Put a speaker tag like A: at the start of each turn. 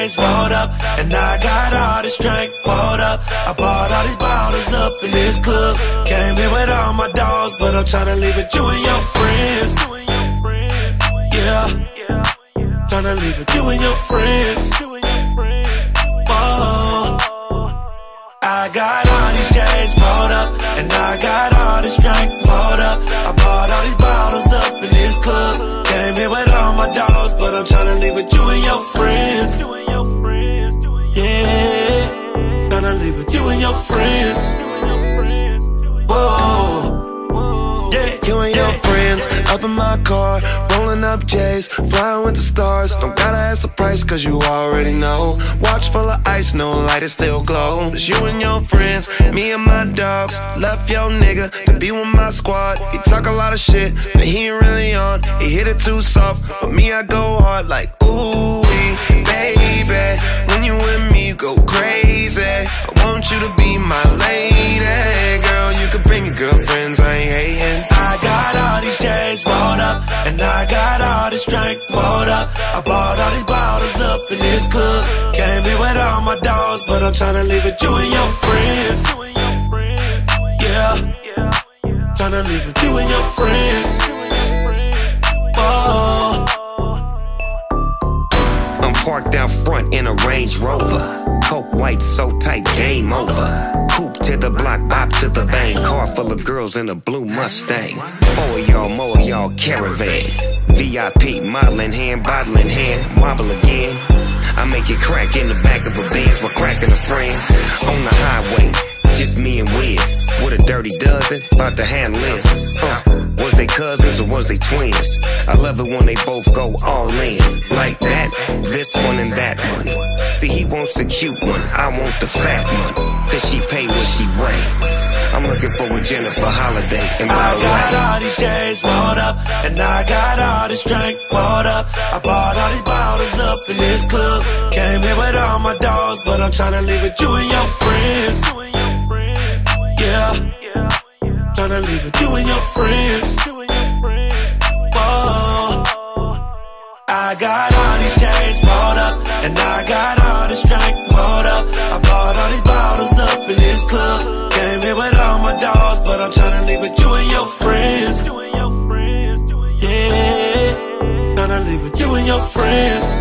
A: J's rolled up, and I got all this drink pulled up. I bought all these bottles up in this club. Came in with all my dogs, but I'm tryna leave with you and your friends. Yeah, tryna leave with you and your friends. Whoa. I got all these J's rolled up, and I got all this drink pulled up. I bought all these your friends. Whoa, yeah,
B: You and your friends up in my car, rolling up J's, flying with the stars. Don't gotta ask the price, cause you already know. Watch full of ice, no light, it still glow. It's you and your friends, me and my dogs. Left your nigga to be with my squad. He talk a lot of shit, but he ain't really on. He hit it too soft, but me, I go hard like, ooh,
A: all this drink pulled up. I bought all these bottles up in this club. Came here with all my dogs, but I'm tryna leave with you and your friends. Yeah, tryna leave with you and your friends. Whoa.
C: I'm parked out front in a Range Rover. Coke white so tight, game over. Coupe to the block, bop to the bang. Car full of girls in a blue Mustang. Four y'all, more y'all caravan. VIP, modeling hand, bottling hand, wobble again. I make it crack in the back of a Benz while cracking a friend. On the highway, just me and Wiz. With a dirty dozen, about to handle this. Uh, was they cousins or was they twins? I love it when they both go all in. Like that, this one and that one. See, he wants the cute one, I want the fat one. Cause she pay what she weigh. I'm looking for a Jennifer Holliday in my
A: I got
C: life.
A: all these J's rolled up, and I got all this drink poured up. I bought all these bottles up in this club. Came here with all my dogs, but I'm tryna leave with you and your friends. Yeah, tryna leave with you and your friends. Whoa. I got all these J's rolled up, and I got but I'm tryna leave with you and your friends. Yeah, tryna leave with you and your friends.